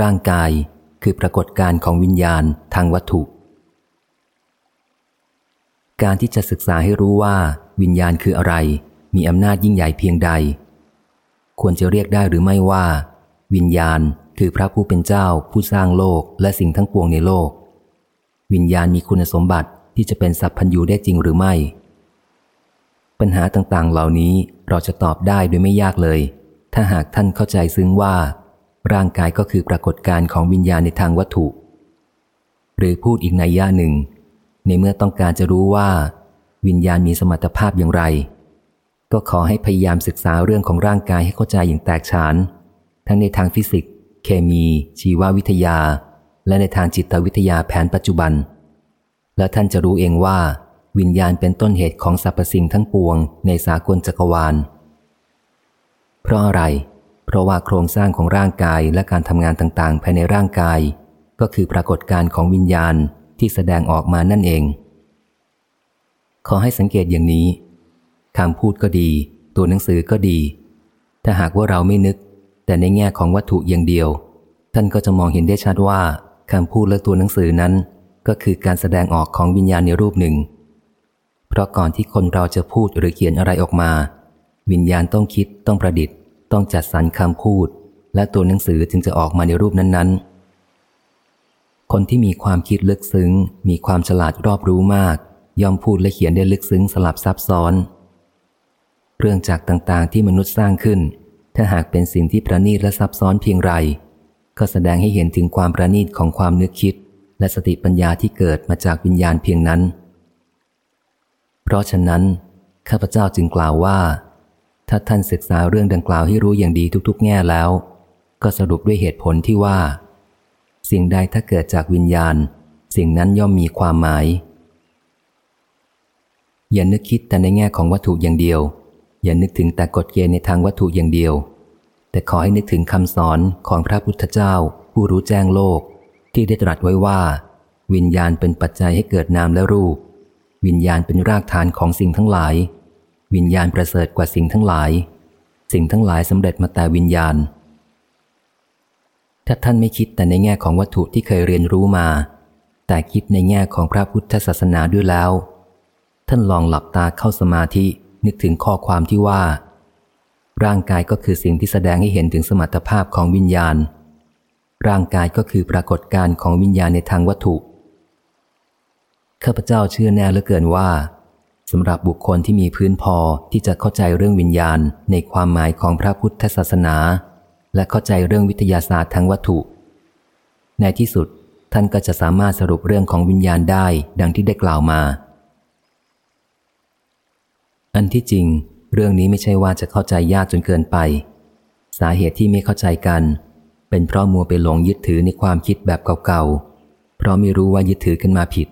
ร่างกายคือปรากฏการของวิญญาณทางวัตถุ การที่จะศึกษาให้รู้ว่า วิญญาณคืออะไร มีอำนาจยิ่งใหญ่เพียงใด ควรจะเรียกได้หรือไม่ว่า วิญญาณคือพระผู้เป็นเจ้าผู้สร้างโลกและสิ่งทั้งปวงในโลก วิญญาณมีคุณสมบัติที่จะเป็นสัพพัญญูได้จริงหรือไม่ ปัญหาต่างๆ เหล่านี้เราจะตอบได้โดยไม่ยากเลย ถ้าหากท่านเข้าใจซึ้งว่า ร่างกายก็คือปรากฏการณ์ของวิญญาณในทางวัตถุ หรือพูดอีกในย่าหนึ่ง ในเมื่อต้องการจะรู้ว่า วิญญาณมีสมรรถภาพอย่างไร ก็ขอให้พยายามศึกษาเรื่องของร่างกายให้เข้าใจอย่างแตกฉาน ทั้งในทางฟิสิกส์ เคมี ชีววิทยา และในทางจิตวิทยาแผนปัจจุบัน และท่านจะรู้เองว่า วิญญาณเป็นต้นเหตุของสรรพสิ่งทั้งปวงในสากลจักรวาล เพราะอะไร เพราะว่าโครงสร้างของร่างกายและการทำงานต่างๆ ภายในร่างกาย ก็คือปรากฏการของวิญญาณที่แสดงออกมานั่นเอง ขอให้สังเกตอย่างนี้คำพูดก็ดี ตัวหนังสือก็ดี ถ้าหากว่าเราไม่นึก แต่ในแง่ของวัตถุอย่างเดียว ท่านก็จะมองเห็นได้ชัดว่าคำพูดและตัวหนังสือนั้น ก็คือการแสดงออกของวิญญาณในรูปหนึ่ง เพราะก่อนที่คนเราจะพูดหรือเขียนอะไรออกมา วิญญาณต้องคิดต้องประดิษฐ์ ต้องจัดสรรคำพูด และตัวหนังสือจึงจะออกมาในรูปนั้น ๆ คนที่มีความคิดลึกซึ้ง มีความฉลาดรอบรู้มาก ย่อมพูดและเขียนได้ลึกซึ้งสลับซับซ้อน เรื่องจากต่างๆที่มนุษย์สร้างขึ้น ถ้าหากเป็นสิ่งที่ประณีตและซับซ้อนเพียงไร ก็แสดงให้เห็นถึงความประณีตของความนึกคิด และสติปัญญาที่เกิดมาจากวิญญาณเพียงนั้น เพราะฉะนั้นข้าพเจ้าจึงกล่าวว่า ถ้าท่านศึกษาเรื่องดังกล่าวให้รู้อย่างดีทุก ๆ แง่แล้ว ก็สรุปด้วยเหตุผลที่ว่า สิ่งใดถ้าเกิดจากวิญญาณ สิ่งนั้นย่อมมีความหมาย อย่านึกคิดแต่ในแง่ของวัตถุอย่างเดียว อย่านึกถึงแต่กฎเกณฑ์ในทางวัตถุอย่างเดียว แต่ขอให้นึกถึงคำสอนของพระพุทธเจ้า ผู้รู้แจ้งโลก ที่ได้ตรัสไว้ว่า วิญญาณเป็นปัจจัยให้เกิดนามและรูป วิญญาณเป็นรากฐานของสิ่งทั้งหลาย วิญญาณประเสริฐกว่าสิ่งทั้งหลาย สิ่งทั้งหลายสำเร็จมาแต่วิญญาณ ถ้าท่านไม่คิดแต่ในแง่ของวัตถุที่เคยเรียนรู้มา แต่คิดในแง่ของพระพุทธศาสนาด้วยแล้ว ท่านลองหลับตาเข้าสมาธินึกถึงข้อความที่ว่า ร่างกายก็คือสิ่งที่แสดงให้เห็นถึงสมรรถภาพของวิญญาณ ร่างกายก็คือปรากฏการณ์ของวิญญาณในทางวัตถุข้าพเจ้าเชื่อแน่เหลือเกินว่า สำหรับบุคคลที่มีพื้นพอที่จะเข้าใจเรื่องวิญญาณในความหมายของพระพุทธศาสนา และเข้าใจเรื่องวิทยาศาสตร์ทางวัตถุ ในที่สุดท่านก็จะสามารถสรุปเรื่องของวิญญาณได้ดังที่ได้กล่าวมา อันที่จริง เรื่องนี้ไม่ใช่ว่าจะเข้าใจยากจนเกินไป สาเหตุที่ไม่เข้าใจกัน เป็นเพราะมัวไปหลงยึดถือในความคิดแบบเก่าๆ เพราะไม่รู้ว่ายึดถือกันมาผิด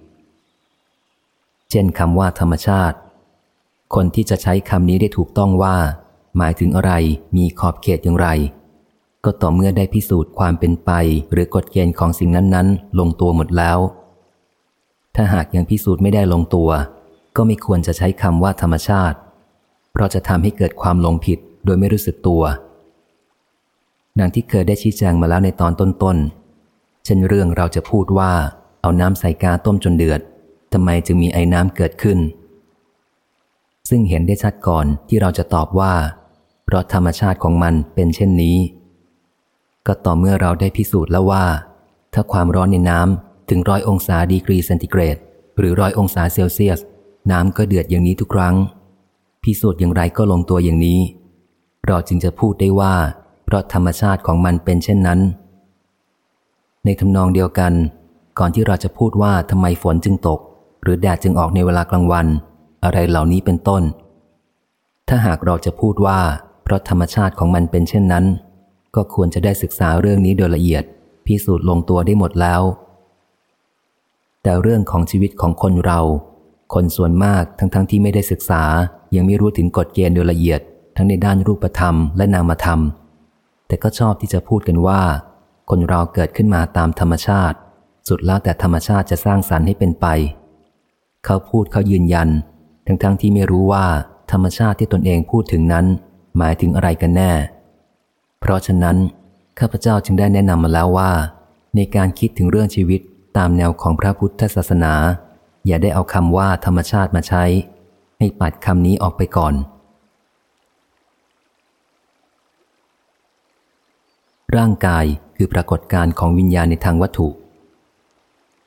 เช่นคำว่าธรรมชาติ คนที่จะใช้คำนี้ได้ถูกต้องว่า หมายถึงอะไรมีขอบเขตอย่างไร ก็ต่อเมื่อได้พิสูจน์ความเป็นไป หรือกฎเกณฑ์ของสิ่งนั้นๆ ลงตัวหมดแล้ว ถ้าหากยังพิสูจน์ไม่ได้ลงตัว ก็ไม่ควรจะใช้คำว่าธรรมชาติ เพราะจะทำให้เกิดความหลงผิดโดยไม่รู้สึกตัวดังที่เคยได้ชี้แจงมาแล้วในตอนต้นๆเช่นเรื่องเราจะพูดว่า เอาน้ำใส่กาต้มจนเดือด ทำไมจึงมีไอ้น้ำเกิดขึ้น ซึ่งเห็นได้ชัดก่อนที่เราจะตอบว่า เพราะธรรมชาติของมันเป็นเช่นนี้ ก็ต่อเมื่อเราได้พิสูจน์แล้วว่า ถ้าความร้อนในน้ำถึงร้อยองศาดีกรีเซนติเกรด หรือร้อยองศาเซลเซียส น้ำก็เดือดอย่างนี้ทุกครั้ง พิสูจน์อย่างไรก็ลงตัวอย่างนี้ เราจึงจะพูดได้ว่า เพราะธรรมชาติของมันเป็นเช่นนั้น ในทำนองเดียวกัน ก่อนที่เราจะพูดว่าทำไมฝนจึงตก หรือแดดจึงออกในเวลากลางวัน อะไรเหล่านี้เป็นต้น ถ้าหากเราจะพูดว่า เพราะธรรมชาติของมันเป็นเช่นนั้น ก็ควรจะได้ศึกษาเรื่องนี้โดยละเอียด พิสูจน์ลงตัวได้หมดแล้ว แต่เรื่องของชีวิตของคนเรา คนส่วนมากทั้งๆทที่ไม่ได้ศึกษา ยังไม่รู้ถึงกฎเกณฑ์โดยละเอียด ทั้งในด้านรูปธรรมและนามธรรม แต่ก็ชอบที่จะพูดกันว่า คนเราเกิดขึ้นมาตามธรรมชาติ สุดแล้วแต่ธรรมชาติจะสร้างสรรค์ให้เป็นไป เขาพูดเขายืนยัน ทั้งๆทที่ไม่รู้ว่าธรรมชาติที่ตนเองพูดถึงนั้น หมายถึงอะไรกันแน่ เพราะฉะนั้น ข้าพเจ้าจึงได้แนะนำมาแล้วว่า ในการคิดถึงเรื่องชีวิตตามแนวของพระพุทธศาสนา อย่าได้เอาคำว่าธรรมชาติมาใช้ ให้ปัดคำนี้ออกไปก่อน ร่างกายคือปรากฏการณ์ของวิญญาณในทางวัตถุ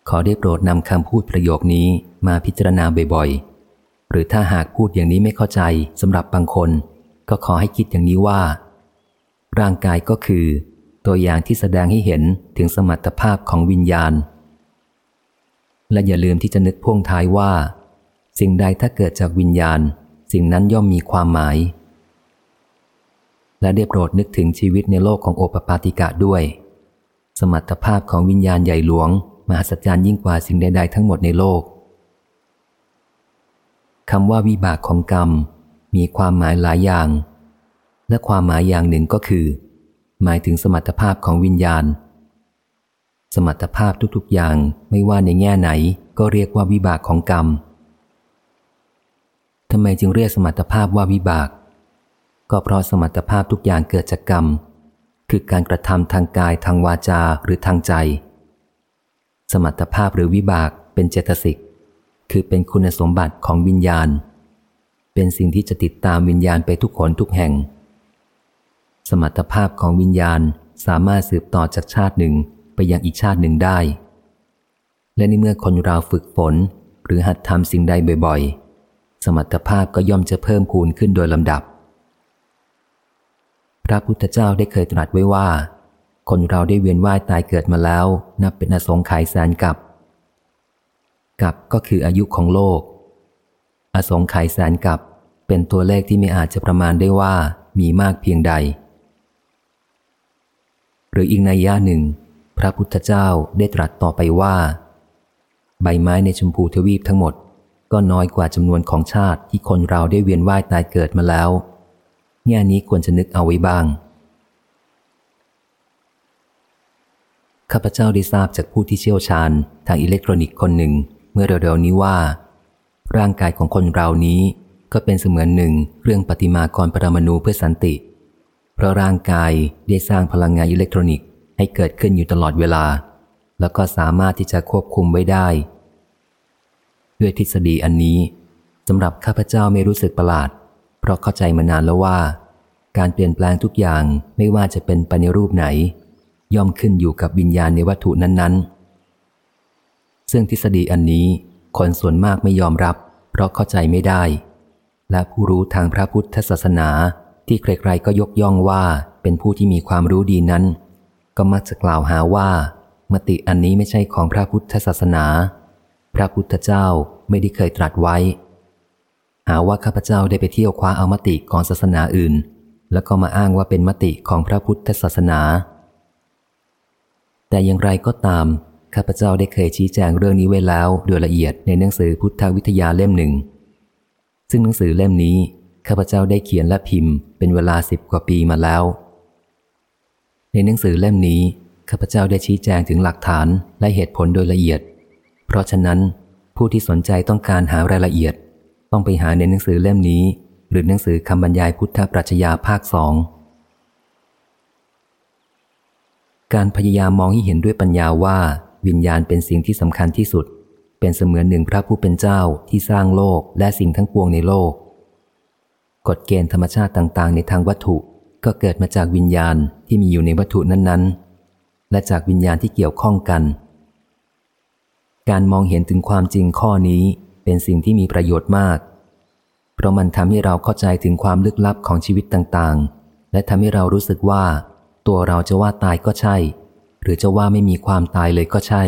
ขอได้โปรดนำคำพูดประโยคนี้มาพิจารณาบ่อยๆ หรือถ้าหากพูดอย่างนี้ไม่เข้าใจสำหรับบางคน ก็ขอให้คิดอย่างนี้ว่า ร่างกายก็คือ ตัวอย่างที่แสดงให้เห็นถึงสมรรถภาพของวิญญาณ และอย่าลืมที่จะนึกพ่วงท้ายว่า สิ่งใดถ้าเกิดจากวิญญาณ สิ่งนั้นย่อมมีความหมาย และได้โปรดนึกถึงชีวิตในโลกของโอปปาติกะด้วย สมรรถภาพของวิญญาณใหญ่หลวง มหัศจรรย์ยิ่งกว่าสิ่งใด ๆ ทั้งหมดในโลกคำว่าวิบากของกรรม มีความหมายหลายอย่าง และความหมายอย่างหนึ่งก็คือ หมายถึงสมรรถภาพของวิญญาณ สมรรถภาพทุกๆอย่างไม่ว่าในแง่ไหนก็เรียกว่าวิบากของกรรมทำไมจึงเรียกสมรรถภาพว่าวิบาก ก็เพราะสมรรถภาพทุกอย่างเกิดจากกรรม คือการกระทำทางกายทางวาจาหรือทางใจ สมรรถภาพหรือวิบากเป็นเจตสิก คือเป็นคุณสมบัติของวิญญาณ เป็นสิ่งที่จะติดตามวิญญาณไปทุกคนทุกแห่ง สมรรถภาพของวิญญาณสามารถสืบต่อจากชาติหนึ่งไปยังอีกชาติหนึ่งได้ และในเมื่อคนเราฝึกฝน หรือหัดทำสิ่งใดบ่อยๆ สมรรถภาพก็ย่อมจะเพิ่มพูนขึ้นโดยลำดับ พระพุทธเจ้าได้เคยตรัสไว้ว่า คนเราได้เวียนว่ายตายเกิดมาแล้ว นับเป็นอสงไขยแสนกับกับก็คืออายุของโลก อสงไขยแสนกับเป็นตัวเลขที่ไม่อาจจะประมาณได้ว่ามีมากเพียงใด หรืออีกนัยยะหนึ่ง พระพุทธเจ้าได้ตรัสต่อไปว่า ใบไม้ในชมพูทวีปทั้งหมด ก็น้อยกว่าจำนวนของชาติที่คนเราได้เวียนว่ายตายเกิดมาแล้ว แง่นี้ควรจะนึกเอาไว้บ้าง ข้าพเจ้าได้ทราบจากผู้ที่เชี่ยวชาญทางอิเล็กทรอนิกส์คนหนึ่ง เมื่อเร็วๆนี้ว่า ร่างกายของคนเรานี้ก็เป็นเสมือนหนึ่งเรื่องปฏิมากรปรมาณูเพื่อสันติ เพราะร่างกายได้สร้างพลังงานอิเล็กทรอนิกส์ให้เกิดขึ้นอยู่ตลอดเวลา แล้วก็สามารถที่จะควบคุมไว้ได้ ด้วยทฤษฎีอันนี้สำหรับข้าพเจ้าไม่รู้สึกประหลาด เพราะเข้าใจมานานแล้วว่า การเปลี่ยนแปลงทุกอย่างไม่ว่าจะเป็นไปในรูปไหน ย่อมขึ้นอยู่กับวิญญาณในวัตถุนั้นๆ ซึ่งทฤษฎีอันนี้คนส่วนมากไม่ยอมรับ เพราะเข้าใจไม่ได้ และผู้รู้ทางพระพุทธศาสนาที่ใครๆก็ยกย่องว่าเป็นผู้ที่มีความรู้ดีนั้น ก็มักจะกล่าวหาว่า มติอันนี้ไม่ใช่ของพระพุทธศาสนา พระพุทธเจ้าไม่ได้เคยตรัสไว้ หาว่าข้าพเจ้าได้ไปเที่ยวคว้าเอามติของศาสนาอื่น แล้วก็มาอ้างว่าเป็นมติของพระพุทธศาสนา แต่อย่างไรก็ตาม ข้าพเจ้าได้เคยชี้แจงเรื่องนี้ไว้แล้วโดยละเอียดในหนังสือพุทธวิทยาเล่มหนึ่ง ซึ่งหนังสือเล่มนี้ ข้าพเจ้าได้เขียนและพิมพ์เป็นเวลาสิบกว่าปีมาแล้ว ในหนังสือเล่มนี้ ข้าพเจ้าได้ชี้แจงถึงหลักฐานและเหตุผลโดยละเอียด เพราะฉะนั้นผู้ที่สนใจต้องการหารายละเอียด ต้องไปหาในหนังสือเล่มนี้ หรือหนังสือคำบรรยายพุทธปรัชญาภาคสอง การพยายามมองให้เห็นด้วยปัญญาว่า วิญญาณเป็นสิ่งที่สำคัญที่สุด เป็นเสมือนหนึ่งพระผู้เป็นเจ้าที่สร้างโลกและสิ่งทั้งปวงในโลก กฎเกณฑ์ธรรมชาติต่างๆ ในทางวัตถุก็เกิดมาจากวิญญาณที่มีอยู่ในวัตถุนั้นๆ และจากวิญญาณที่เกี่ยวข้องกัน การมองเห็นถึงความจริงข้อนี้เป็นสิ่งที่มีประโยชน์มาก เพราะมันทำให้เราเข้าใจถึงความลึกลับของชีวิตต่างๆ และทำให้เรารู้สึกว่า ตัวเราจะว่าตายก็ใช่ หรือจะว่าไม่มีความตายเลยก็ใช่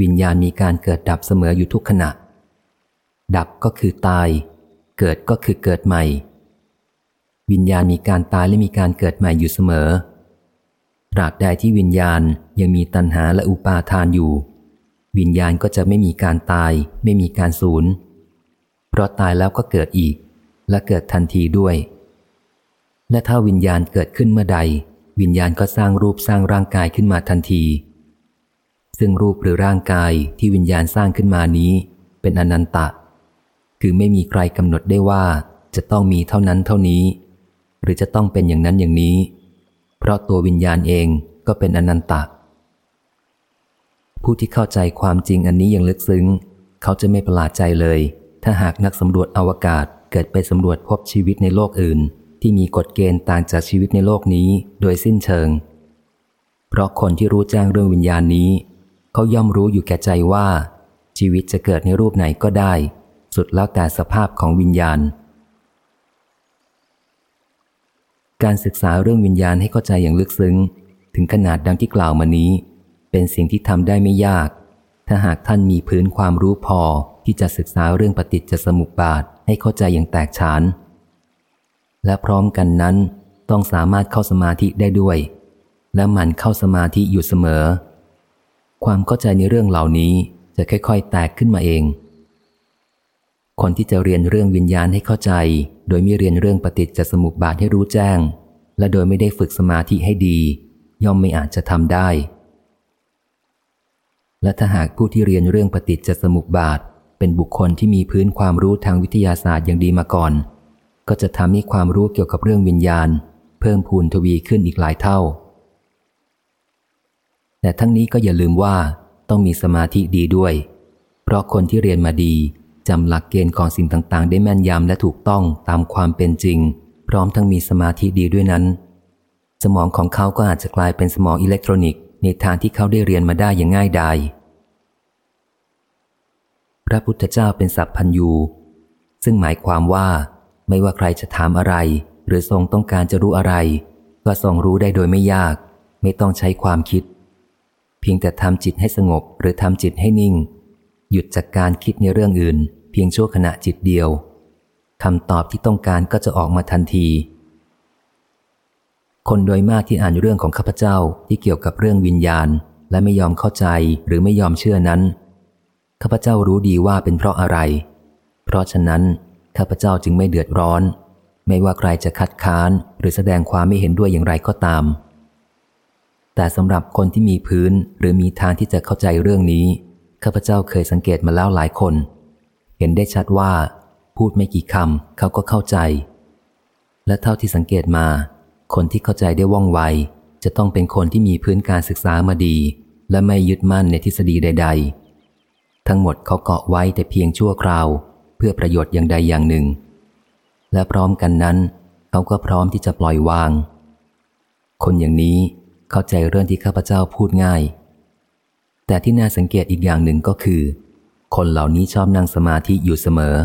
วิญญาณมีการเกิดดับเสมออยู่ทุกขณะ ดับก็คือตาย เกิดก็คือเกิดใหม่ วิญญาณมีการตายและมีการเกิดใหม่อยู่เสมอตราบใดที่วิญญาณยังมีตัณหาและอุปาทานอยู่ วิญญาณก็จะไม่มีการตาย ไม่มีการสูญเพราะตายแล้วก็เกิดอีก และเกิดทันทีด้วย และถ้าวิญญาณเกิดขึ้นเมื่อใด วิญญาณก็สร้างรูปสร้างร่างกายขึ้นมาทันที ซึ่งรูปหรือร่างกายที่วิญญาณสร้างขึ้นมานี้ เป็นอนันตะ คือไม่มีใครกำหนดได้ว่าจะต้องมีเท่านั้นเท่านี้ หรือจะต้องเป็นอย่างนั้นอย่างนี้ เพราะตัววิญญาณเองก็เป็นอนันตะ ผู้ที่เข้าใจความจริงอันนี้อย่างลึกซึ้ง เขาจะไม่ประหลาดใจเลย ถ้าหากนักสำรวจอวกาศเกิดไปสำรวจพบชีวิตในโลกอื่น ที่มีกฎเกณฑ์ต่างจากชีวิตในโลกนี้โดยสิ้นเชิง เพราะคนที่รู้แจ้งเรื่องวิญญาณนี้ เขาย่อมรู้อยู่แก่ใจว่า ชีวิตจะเกิดในรูปไหนก็ได้ สุดแล้วแต่สภาพของวิญญาณ การศึกษาเรื่องวิญญาณให้เข้าใจอย่างลึกซึ้ง ถึงขนาดดังที่กล่าวมานี้ เป็นสิ่งที่ทำได้ไม่ยาก ถ้าหากท่านมีพื้นความรู้พอที่จะศึกษาเรื่องปฏิจจสมุปบาทให้เข้าใจอย่างแตกฉาน และพร้อมกันนั้นต้องสามารถเข้าสมาธิได้ด้วย และหมั่นเข้าสมาธิอยู่เสมอ ความเข้าใจในเรื่องเหล่านี้จะค่อยๆ แตกขึ้นมาเอง คนที่จะเรียนเรื่องวิญญาณให้เข้าใจ โดยไม่เรียนเรื่องปฏิจจสมุปบาทให้รู้แจ้ง และโดยไม่ได้ฝึกสมาธิให้ดี ย่อมไม่อาจจะทำได้ และถ้าหากผู้ที่เรียนเรื่องปฏิจจสมุปบาท เป็นบุคคลที่มีพื้นความรู้ทางวิทยาศาสตร์อย่างดีมาก่อน ก็จะทำให้ความรู้เกี่ยวกับเรื่องวิญญาณ เพิ่มพูนทวีขึ้นอีกหลายเท่า แต่ทั้งนี้ก็อย่าลืมว่าต้องมีสมาธิดีด้วย เพราะคนที่เรียนมาดีจำหลักเกณฑ์ของสิ่งต่างๆ ได้แม่นยำและถูกต้องตามความเป็นจริง พร้อมทั้งมีสมาธิดีด้วยนั้น สมองของเขาก็อาจจะกลายเป็นสมองอิเล็กทรอนิกส์ในทางที่เขาได้เรียนมาได้อย่างง่ายดายพระพุทธเจ้าเป็นสัพพัญญูซึ่งหมายความว่า ไม่ว่าใครจะถามอะไร หรือทรงต้องการจะรู้อะไร ก็ทรงรู้ได้โดยไม่ยาก ไม่ต้องใช้ความคิด เพียงแต่ทำจิตให้สงบหรือทำจิตให้นิ่ง หยุดจากการคิดในเรื่องอื่น เพียงชั่วขณะจิตเดียวคำตอบที่ต้องการก็จะออกมาทันที คนโดยมากที่อ่านเรื่องของข้าพเจ้าที่เกี่ยวกับเรื่องวิญญาณ และไม่ยอมเข้าใจหรือไม่ยอมเชื่อนั้นข้าพเจ้ารู้ดีว่าเป็นเพราะอะไร เพราะฉะนั้น ข้าพเจ้าจึงไม่เดือดร้อน ไม่ว่าใครจะคัดค้านหรือแสดงความไม่เห็นด้วยอย่างไรก็ตาม แต่สำหรับคนที่มีพื้นหรือมีทางที่จะเข้าใจเรื่องนี้ข้าพเจ้าเคยสังเกตมาแล้วหลายคน เห็นได้ชัดว่า พูดไม่กี่คำเขาก็เข้าใจ และเท่าที่สังเกตมา คนที่เข้าใจได้ว่องไว จะต้องเป็นคนที่มีพื้นการศึกษามาดี และไม่ยึดมั่นในทฤษฎีใด ๆ ทั้งหมดเขาเกาะไว้แต่เพียงชั่วคราว เพื่อประโยชน์อย่างใดอย่างหนึ่ง และพร้อมกันนั้น เขาก็พร้อมที่จะปล่อยวาง คนอย่างนี้เข้าใจเรื่องที่ข้าพเจ้าพูดง่าย แต่ที่น่าสังเกตอีกอย่างหนึ่งก็คือ คนเหล่านี้ชอบนั่งสมาธิอยู่เสมอ